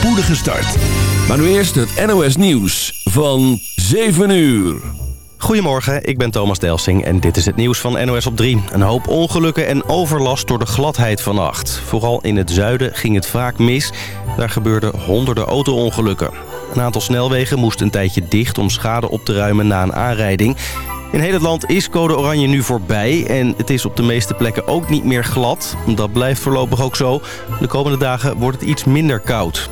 spoedige start. Maar nu eerst het NOS Nieuws van 7 uur. Goedemorgen, ik ben Thomas Delsing en dit is het nieuws van NOS op 3. Een hoop ongelukken en overlast door de gladheid vannacht. Vooral in het zuiden ging het vaak mis. Daar gebeurden honderden auto-ongelukken. Een aantal snelwegen moest een tijdje dicht om schade op te ruimen na een aanrijding. In heel het land is code oranje nu voorbij en het is op de meeste plekken ook niet meer glad. Dat blijft voorlopig ook zo. De komende dagen wordt het iets minder koud.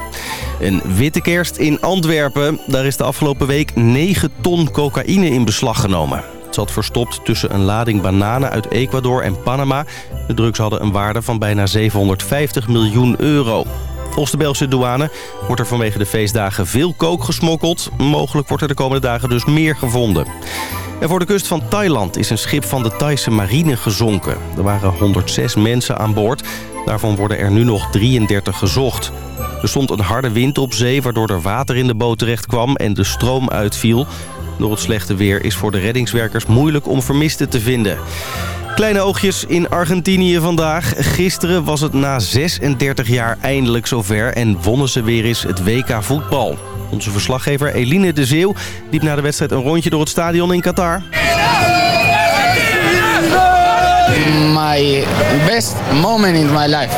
Een witte kerst in Antwerpen. Daar is de afgelopen week 9 ton cocaïne in beslag genomen. Het zat verstopt tussen een lading bananen uit Ecuador en Panama. De drugs hadden een waarde van bijna 750 miljoen euro. Volgens de Belgische douane wordt er vanwege de feestdagen veel kook gesmokkeld. Mogelijk wordt er de komende dagen dus meer gevonden. En voor de kust van Thailand is een schip van de Thaise marine gezonken. Er waren 106 mensen aan boord. Daarvan worden er nu nog 33 gezocht. Er stond een harde wind op zee waardoor er water in de boot terecht kwam en de stroom uitviel. Door het slechte weer is voor de reddingswerkers moeilijk om vermisten te vinden. Kleine oogjes in Argentinië vandaag. Gisteren was het na 36 jaar eindelijk zover en wonnen ze weer eens het WK voetbal. Onze verslaggever Eline de Zeeuw liep na de wedstrijd een rondje door het stadion in Qatar. My best moment in my life.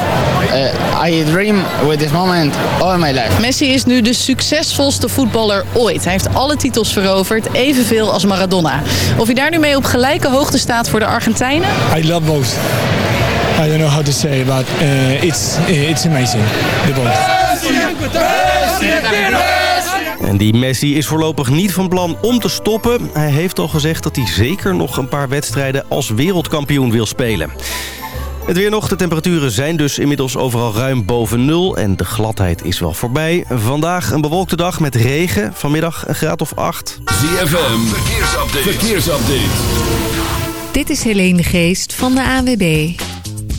Uh, I dream with this moment all my life. Messi is nu de succesvolste voetballer ooit. Hij heeft alle titels veroverd, evenveel als Maradona. Of hij daar nu mee op gelijke hoogte staat voor de Argentijnen? I love both. I don't know how to say, but uh, it's, it's amazing, the both. En die Messi is voorlopig niet van plan om te stoppen. Hij heeft al gezegd dat hij zeker nog een paar wedstrijden als wereldkampioen wil spelen. Het weer nog. De temperaturen zijn dus inmiddels overal ruim boven nul. En de gladheid is wel voorbij. Vandaag een bewolkte dag met regen. Vanmiddag een graad of 8. ZFM, verkeersupdate. verkeersupdate. Dit is Helene Geest van de ANWB.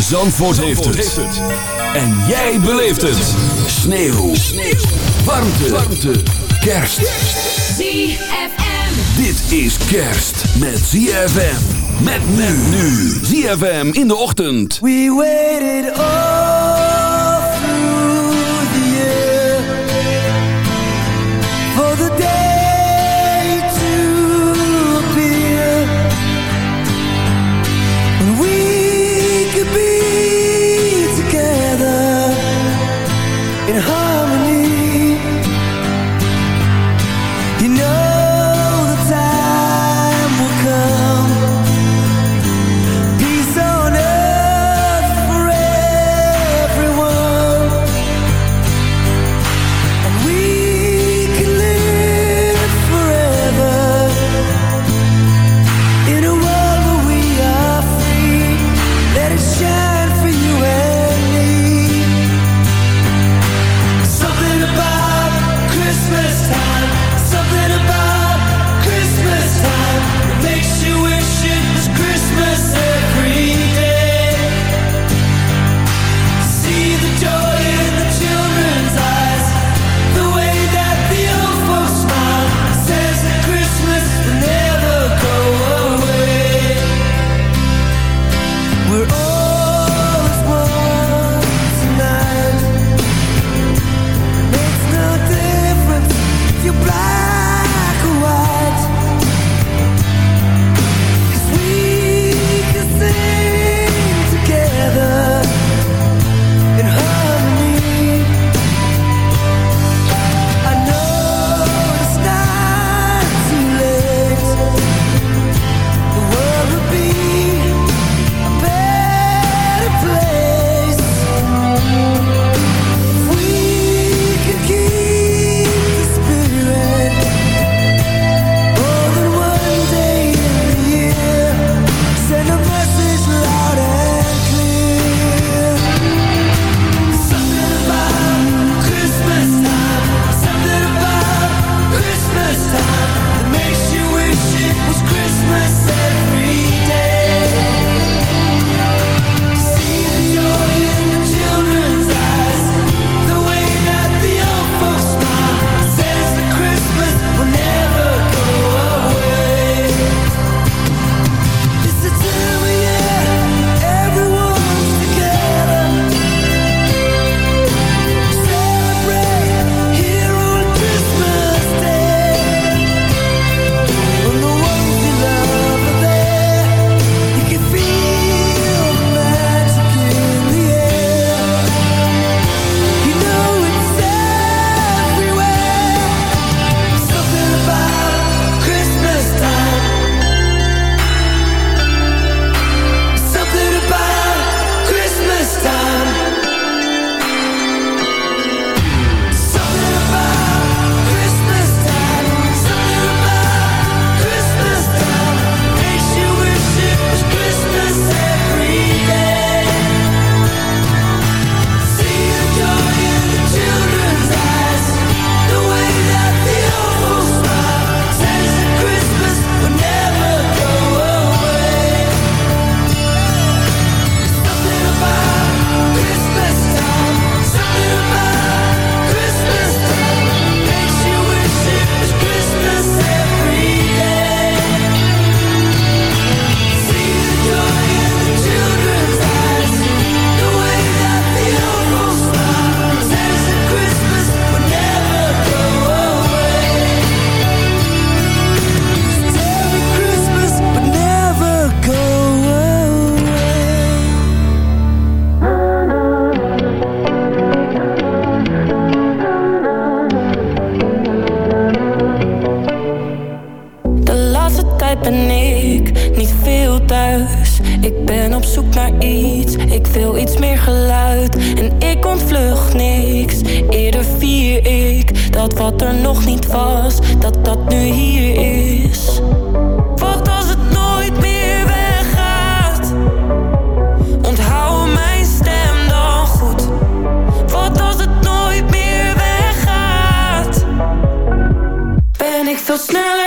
Zandvoort, heeft, het. En jij beleeft het. Sneeuw. Sneeuw. Warmte. Warmte. Kerst. ZFM. Dit is kerst met ZFM. Met men nu. ZFM in de ochtend. We waited all Dat er nog niet was, dat dat nu hier is. Wat als het nooit meer weggaat? Onthoud mijn stem dan goed. Wat als het nooit meer weggaat? Ben ik veel sneller?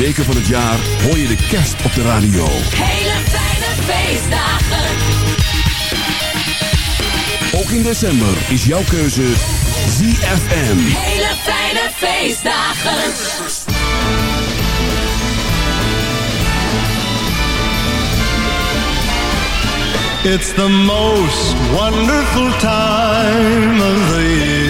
Weken van het jaar hoor je de kerst op de radio. Hele fijne feestdagen. Ook in december is jouw keuze ZFM. Hele fijne feestdagen. It's the most wonderful time of the year.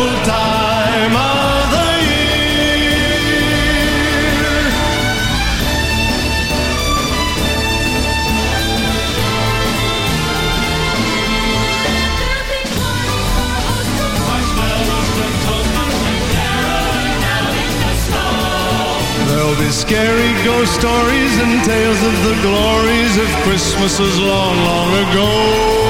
wonderful time of the year. There'll be scary ghost stories and tales of the glories of Christmases long, long ago.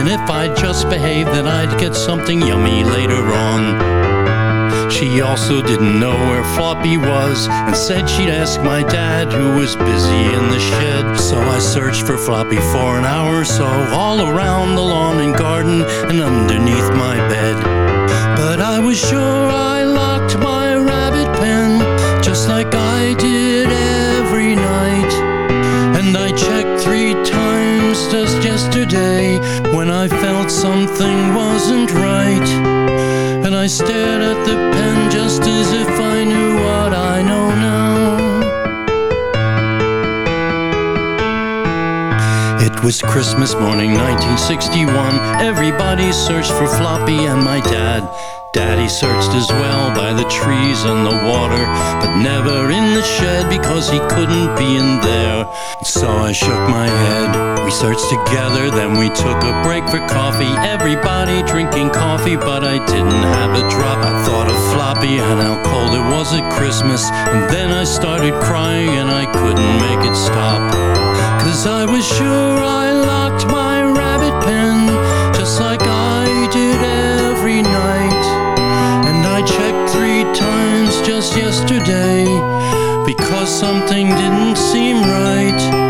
And if I'd just behave, then I'd get something yummy later on. She also didn't know where Floppy was And said she'd ask my dad who was busy in the shed. So I searched for Floppy for an hour or so All around the lawn and garden and underneath my bed. But I was sure When I felt something wasn't right. And I stared at the pen just as if I knew what I know now. It was Christmas morning 1961 Everybody searched for Floppy and my dad. Daddy searched as well by the trees and the water But never in the shed because he couldn't be in there. So I shook my head Searched together then we took a break for coffee. Everybody drinking coffee but I didn't have a drop. I thought of Floppy and how cold it was at Christmas. And then I started crying and I couldn't make it stop. Cause I was sure I locked my rabbit pen Just like I did every night. And I checked three times just yesterday Because something didn't seem right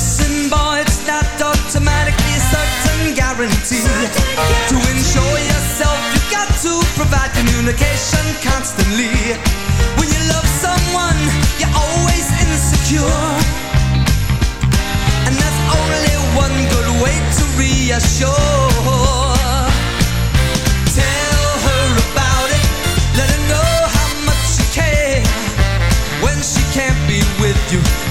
Listen, boy, it's not automatically a certain guarantee. To ensure yourself, you've got to provide communication constantly. When you love someone, you're always insecure. And that's only one good way to reassure. Tell her about it, let her know how much you care. When she can't be with you,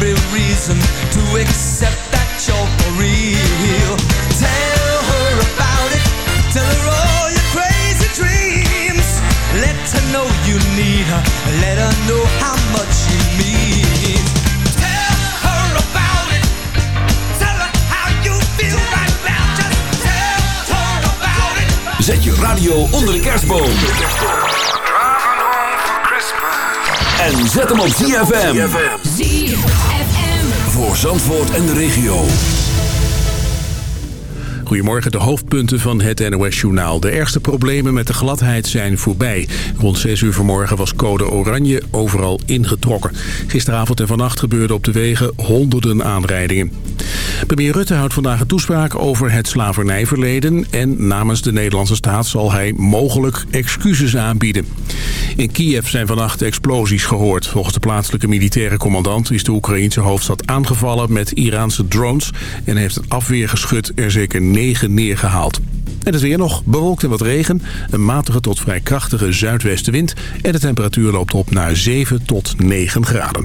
Every reason to accept that you're for real. Tell her about it. Tell her all your crazy dreams. Let her know you need her. Let her know how much you mean. Tell her about it. Tell her how you feel. Just tell her about it. Zet je radio onder de kerstboom. En zet hem op ZFM. Voor Zandvoort en de regio. Goedemorgen, de hoofdpunten van het NOS-journaal. De ergste problemen met de gladheid zijn voorbij. Rond 6 uur vanmorgen was code oranje overal ingetrokken. Gisteravond en vannacht gebeurden op de wegen honderden aanrijdingen. Premier Rutte houdt vandaag een toespraak over het slavernijverleden... en namens de Nederlandse staat zal hij mogelijk excuses aanbieden. In Kiev zijn vannacht explosies gehoord. Volgens de plaatselijke militaire commandant is de Oekraïense hoofdstad aangevallen met Iraanse drones... en heeft het afweergeschut er zeker 9 neergehaald. En het weer nog bewolkt en wat regen, een matige tot vrij krachtige zuidwestenwind... en de temperatuur loopt op naar 7 tot 9 graden.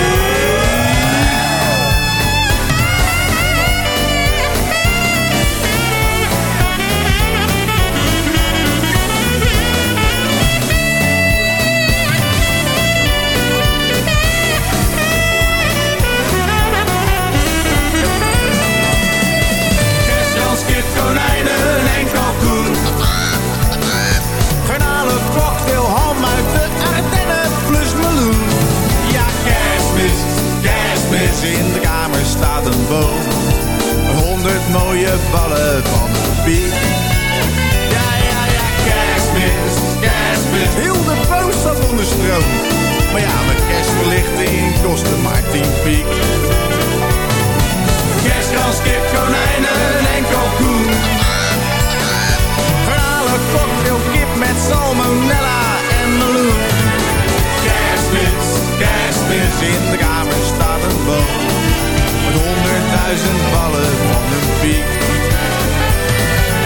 Mooie ballen van een piek. Ja, ja, ja, kerstmis, kerstmis, heel de boom staat onder stroom. Maar ja, mijn kerstverlichting kostte maar tien piek. Kerstkans, kip, konijnen en kalkoen. Garnalen, cocktail, kip met salmonella en meloen. Kerstmis, kerstmis, in de kamer staat een boom. Met honderdduizend ballen van een piek.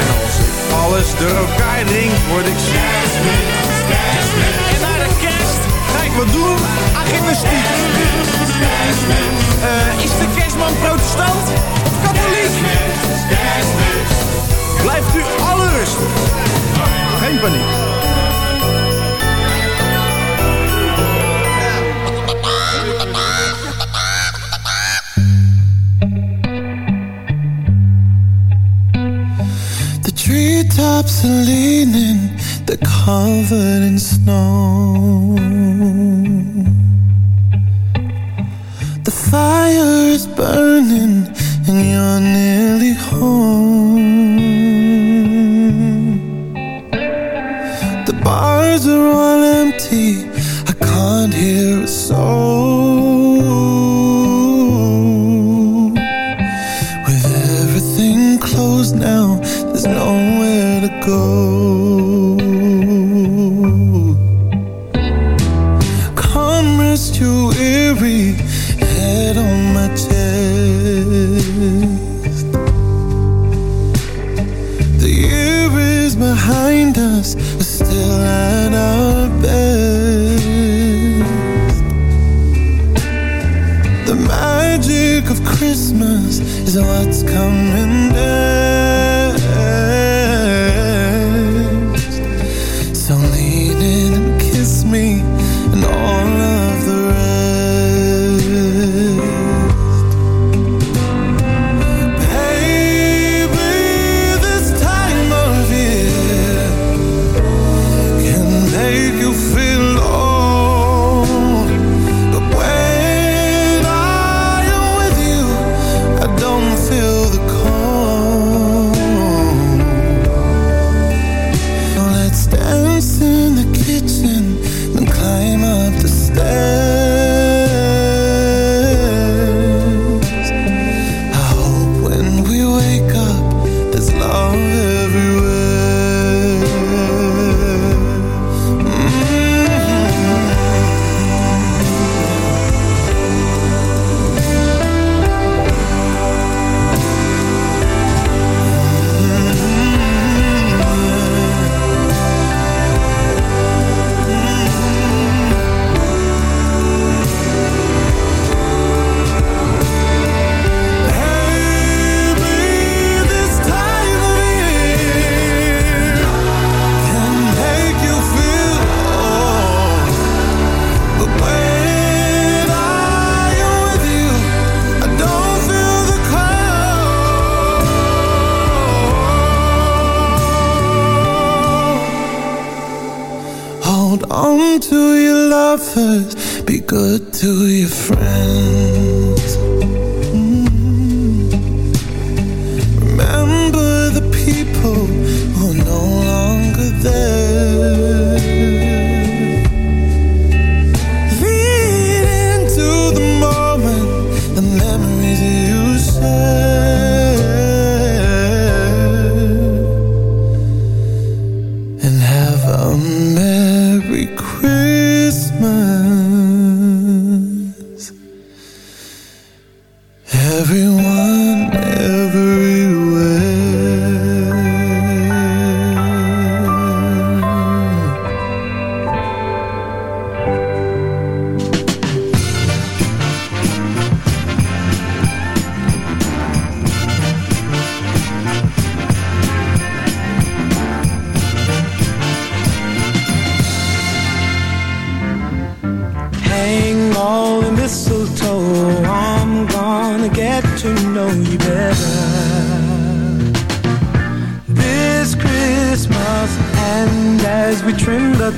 En als ik alles door elkaar drink, word ik kerstmis. En naar de kerst ga ik wat doen aan gymnastiek. Eh, is de kerstman protestant of katholiek? Blijft u alle rustig. Geen paniek. Covered in snow.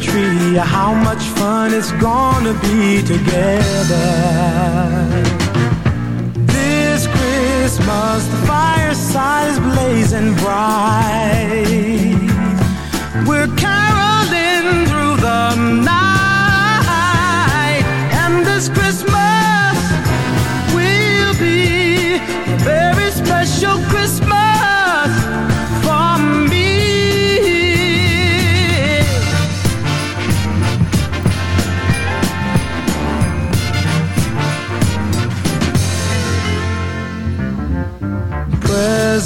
tree How much fun it's gonna be together. This Christmas the fireside is blazing bright. We're caroling through the night.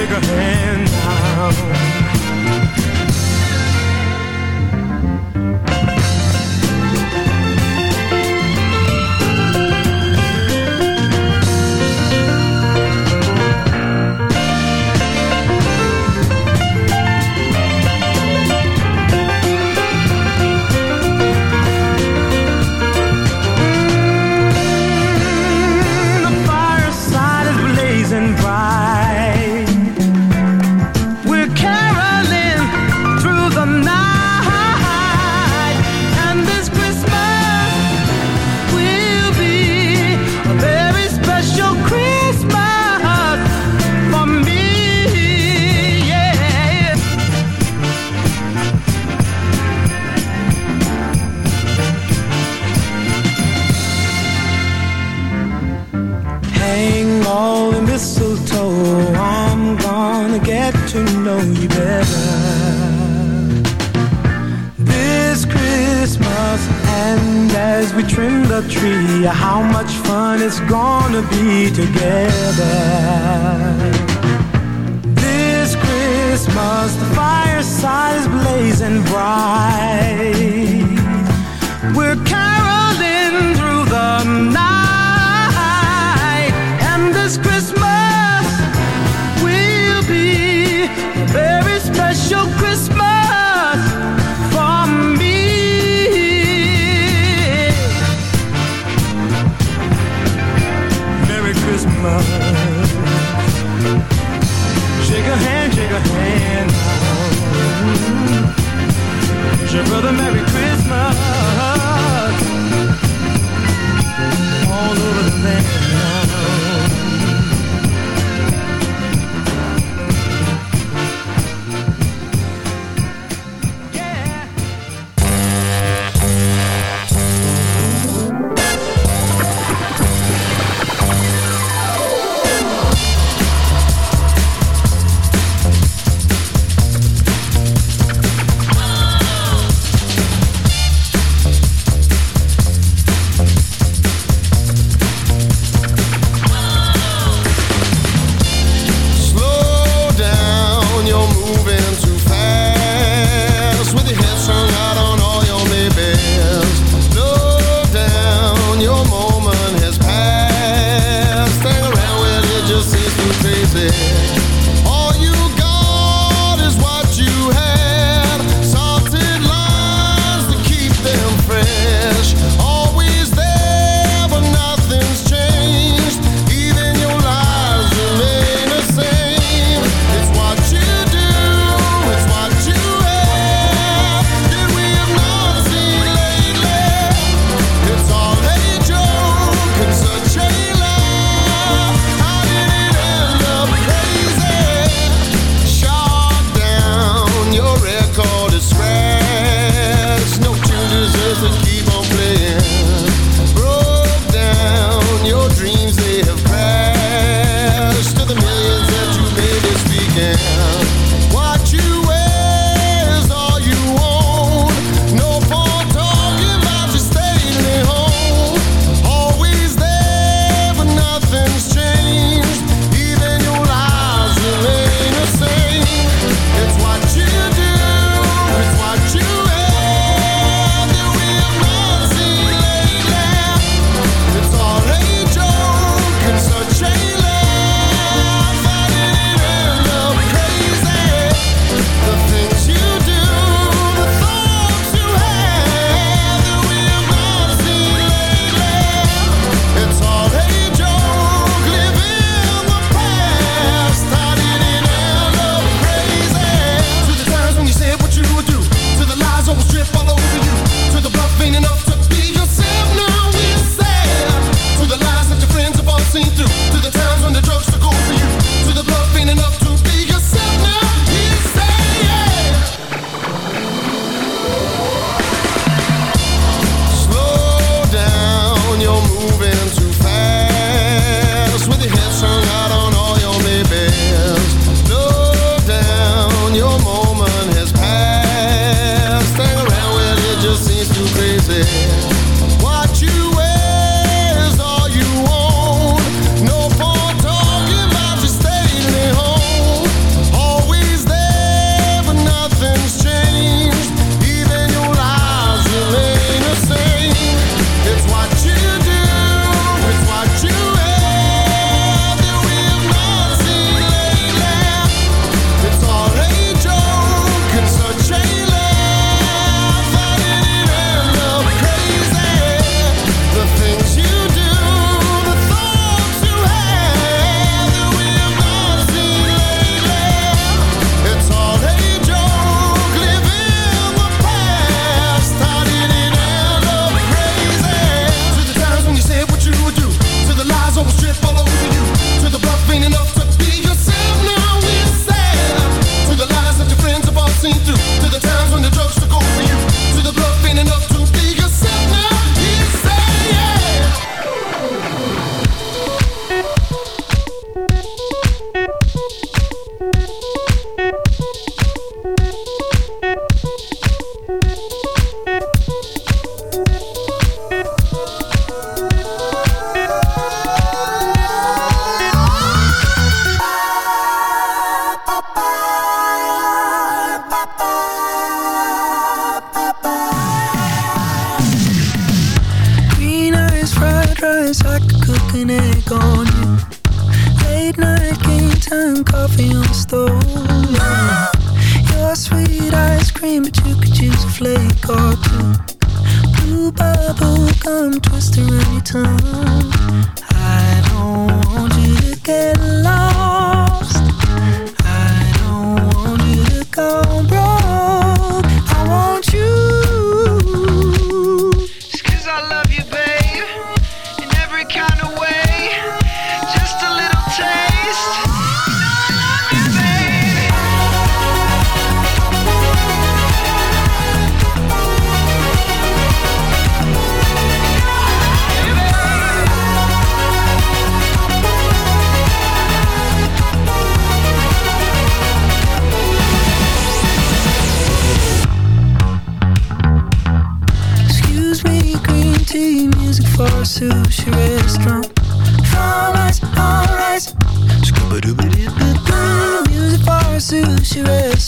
take a hand.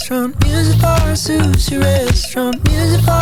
Restaurant. Music a sushi restaurant. Music for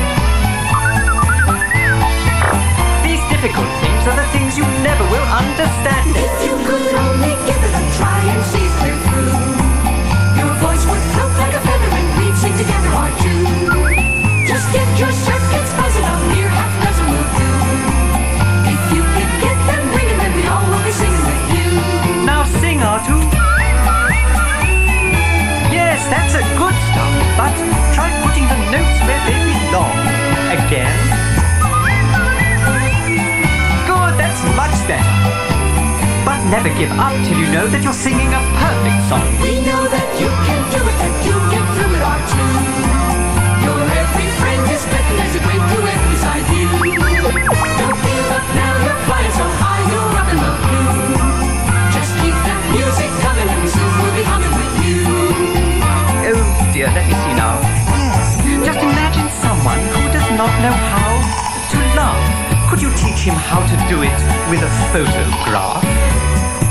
Difficult things are the things you never will understand. If you could only give it a try and see through, your voice would float like a feather and we'd sing together Artoo. Just get your circuits buzzing, a mere half dozen will do. If you could get them ringing, then we all will be singing with you. Now sing, Artoo. Yes, that's a good start, but try putting the notes where they belong. Again. That's. But never give up till you know that you're singing a perfect song. We know that you can do it, and you'll get through it, our two. Your every friend is better, there's a great duet beside you. Don't give up now, you're flying so high, you're up in the blue. Just keep that music coming and soon we'll be humming with you. Oh dear, let me see now. Yes, just imagine someone who does not know how to laugh. Could you teach him how to do it with a photograph?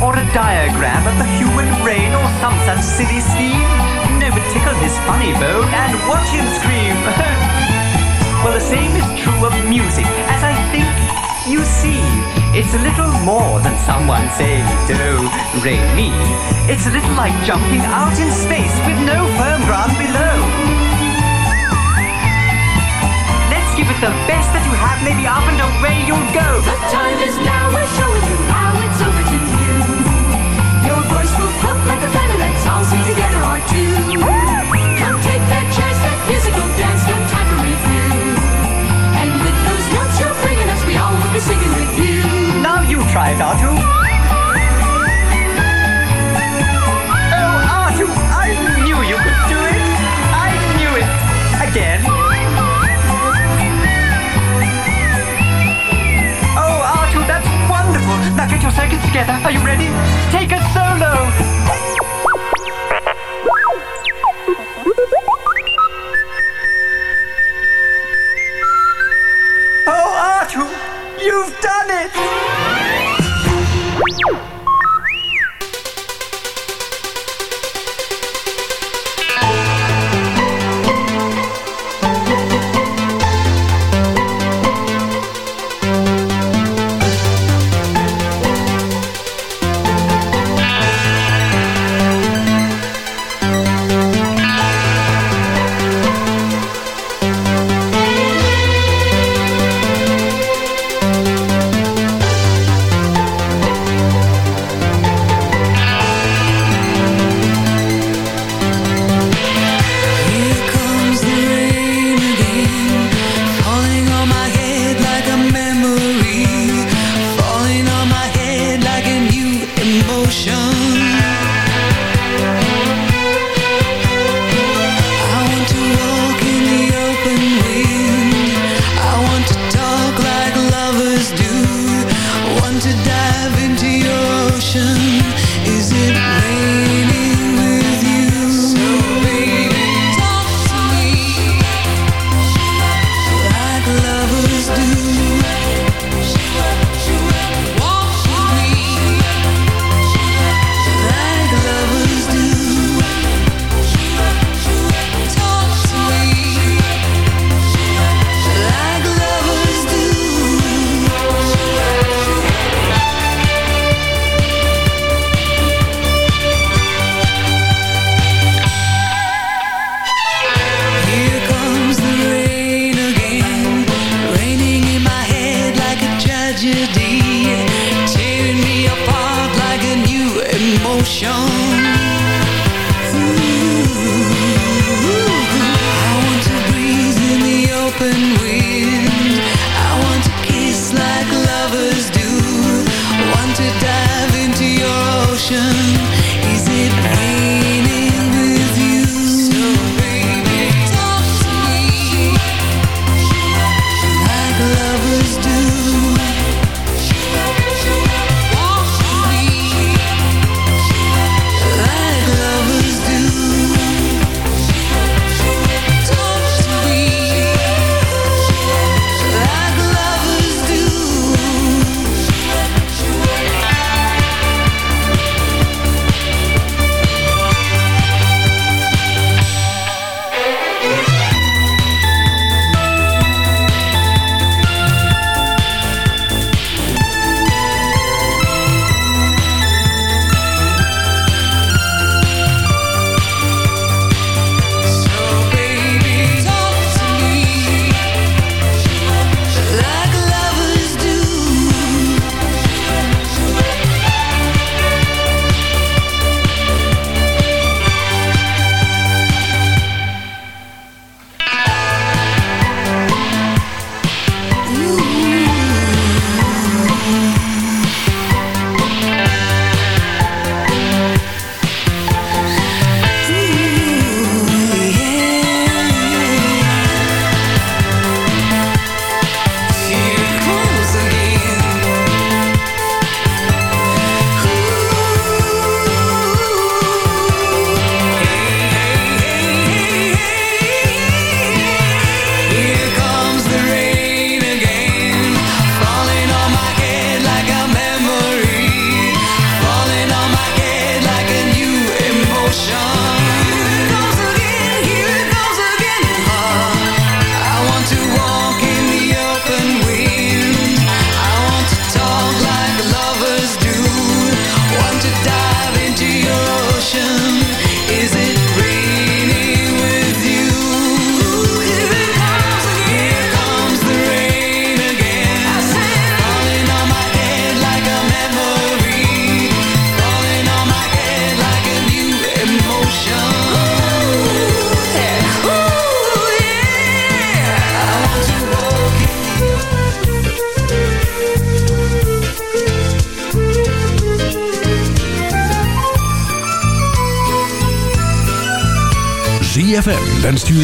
Or a diagram of the human brain or some such silly scheme? No, but tickle his funny bone and watch him scream. well, the same is true of music, as I think you see. It's a little more than someone saying do, re, mi. It's a little like jumping out in space with no firm ground below. The best that you have, maybe up and away you'll go. The time is now, we're showing you how it's over to you. Your voice will float like a feather, let's all sing together Artoo. Come take that chance, that musical dance, no time for review. And with those notes you're bringing us, we all will be singing with you. Now you try it, Artoo. Oh, Artoo, I knew you could do it. I knew it. Again. Now get your circuits together. Are you ready? Take a solo. Oh, you've done it.